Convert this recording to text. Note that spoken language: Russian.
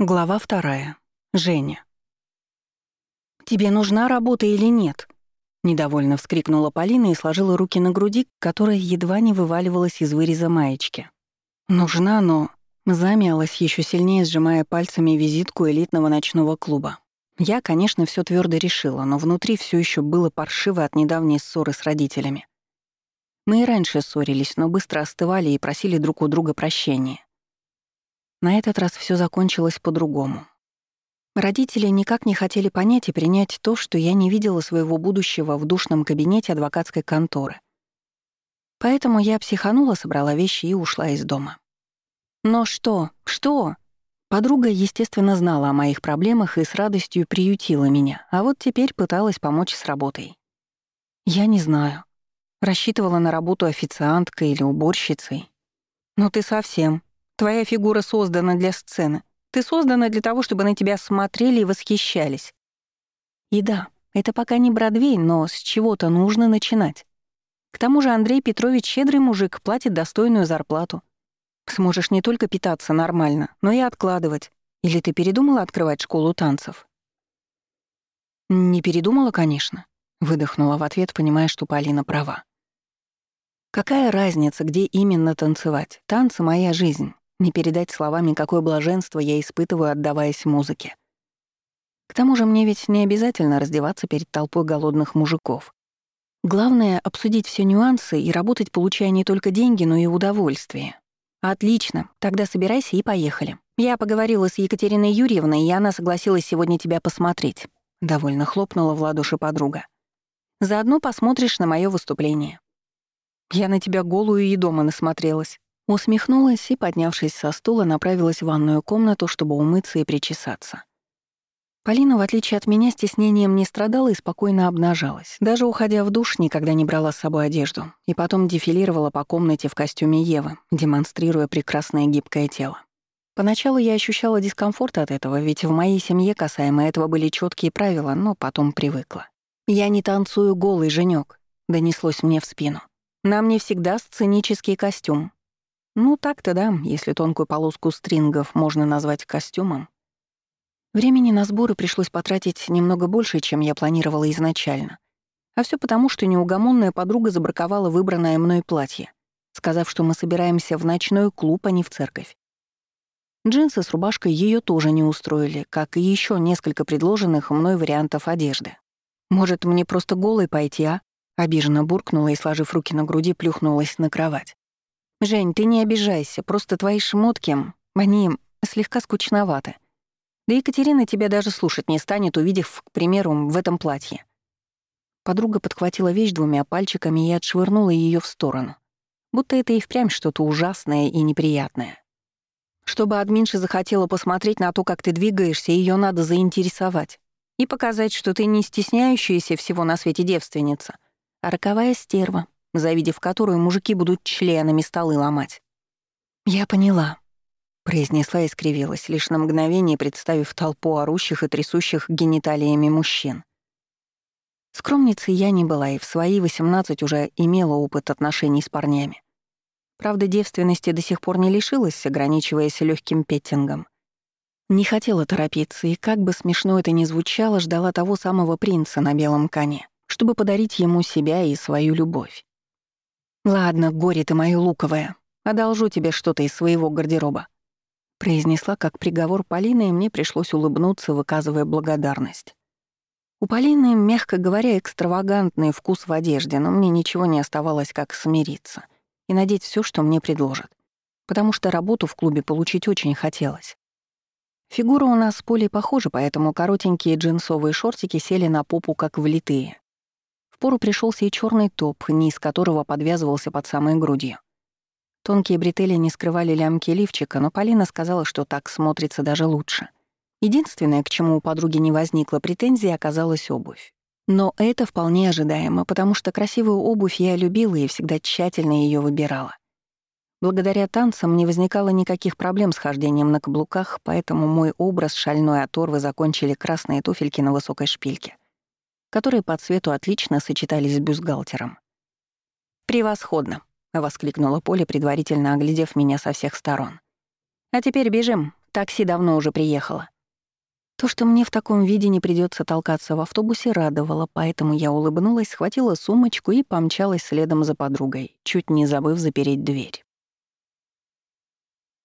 Глава вторая. Женя. «Тебе нужна работа или нет?» Недовольно вскрикнула Полина и сложила руки на груди, которая едва не вываливалась из выреза маечки. «Нужна, но...» Замялась еще сильнее, сжимая пальцами визитку элитного ночного клуба. Я, конечно, все твердо решила, но внутри все еще было паршиво от недавней ссоры с родителями. Мы и раньше ссорились, но быстро остывали и просили друг у друга прощения. На этот раз все закончилось по-другому. Родители никак не хотели понять и принять то, что я не видела своего будущего в душном кабинете адвокатской конторы. Поэтому я психанула, собрала вещи и ушла из дома. Но что? Что? Подруга, естественно, знала о моих проблемах и с радостью приютила меня, а вот теперь пыталась помочь с работой. Я не знаю. Рассчитывала на работу официанткой или уборщицей. «Ну ты совсем», Твоя фигура создана для сцены. Ты создана для того, чтобы на тебя смотрели и восхищались. И да, это пока не Бродвей, но с чего-то нужно начинать. К тому же Андрей Петрович щедрый мужик, платит достойную зарплату. Сможешь не только питаться нормально, но и откладывать. Или ты передумала открывать школу танцев? Не передумала, конечно. Выдохнула в ответ, понимая, что Полина права. Какая разница, где именно танцевать? Танцы — моя жизнь. Не передать словами, какое блаженство я испытываю, отдаваясь музыке. К тому же мне ведь не обязательно раздеваться перед толпой голодных мужиков. Главное — обсудить все нюансы и работать, получая не только деньги, но и удовольствие. Отлично, тогда собирайся и поехали. Я поговорила с Екатериной Юрьевной, и она согласилась сегодня тебя посмотреть. Довольно хлопнула в ладоши подруга. Заодно посмотришь на мое выступление. Я на тебя голую и дома насмотрелась. Усмехнулась и, поднявшись со стула, направилась в ванную комнату, чтобы умыться и причесаться. Полина, в отличие от меня, стеснением не страдала и спокойно обнажалась. Даже уходя в душ, никогда не брала с собой одежду. И потом дефилировала по комнате в костюме Евы, демонстрируя прекрасное гибкое тело. Поначалу я ощущала дискомфорт от этого, ведь в моей семье касаемо этого были четкие правила, но потом привыкла. «Я не танцую голый, Женёк», — донеслось мне в спину. «Нам не всегда сценический костюм, ну так-то да, если тонкую полоску стрингов можно назвать костюмом. Времени на сборы пришлось потратить немного больше, чем я планировала изначально. А все потому, что неугомонная подруга забраковала выбранное мной платье, сказав, что мы собираемся в ночной клуб, а не в церковь. Джинсы с рубашкой ее тоже не устроили, как и еще несколько предложенных мной вариантов одежды. «Может, мне просто голой пойти, а?» Обиженно буркнула и, сложив руки на груди, плюхнулась на кровать. «Жень, ты не обижайся, просто твои шмотки, они слегка скучноваты. Да Екатерина тебя даже слушать не станет, увидев, к примеру, в этом платье». Подруга подхватила вещь двумя пальчиками и отшвырнула ее в сторону. Будто это и впрямь что-то ужасное и неприятное. Чтобы админша захотела посмотреть на то, как ты двигаешься, ее надо заинтересовать и показать, что ты не стесняющаяся всего на свете девственница, а роковая стерва, завидев которую мужики будут членами столы ломать. «Я поняла», — произнесла и скривилась, лишь на мгновение представив толпу орущих и трясущих гениталиями мужчин. Скромницей я не была и в свои 18 уже имела опыт отношений с парнями. Правда, девственности до сих пор не лишилась, ограничиваясь легким петтингом. Не хотела торопиться, и как бы смешно это ни звучало, ждала того самого принца на белом коне, чтобы подарить ему себя и свою любовь. «Ладно, горе ты моё луковое, одолжу тебе что-то из своего гардероба», произнесла как приговор Полины, и мне пришлось улыбнуться, выказывая благодарность. У Полины, мягко говоря, экстравагантный вкус в одежде, но мне ничего не оставалось, как смириться и надеть все, что мне предложат, потому что работу в клубе получить очень хотелось. Фигура у нас с Полей похожа, поэтому коротенькие джинсовые шортики сели на попу как влитые пору пришелся и черный топ, низ которого подвязывался под самой грудью. Тонкие бретели не скрывали лямки лифчика, но Полина сказала, что так смотрится даже лучше. Единственное, к чему у подруги не возникло претензий, оказалась обувь. Но это вполне ожидаемо, потому что красивую обувь я любила и всегда тщательно ее выбирала. Благодаря танцам не возникало никаких проблем с хождением на каблуках, поэтому мой образ шальной оторвы закончили красные туфельки на высокой шпильке — которые по цвету отлично сочетались с бюстгальтером. «Превосходно!» — воскликнула Поля, предварительно оглядев меня со всех сторон. «А теперь бежим. Такси давно уже приехало». То, что мне в таком виде не придется толкаться в автобусе, радовало, поэтому я улыбнулась, схватила сумочку и помчалась следом за подругой, чуть не забыв запереть дверь.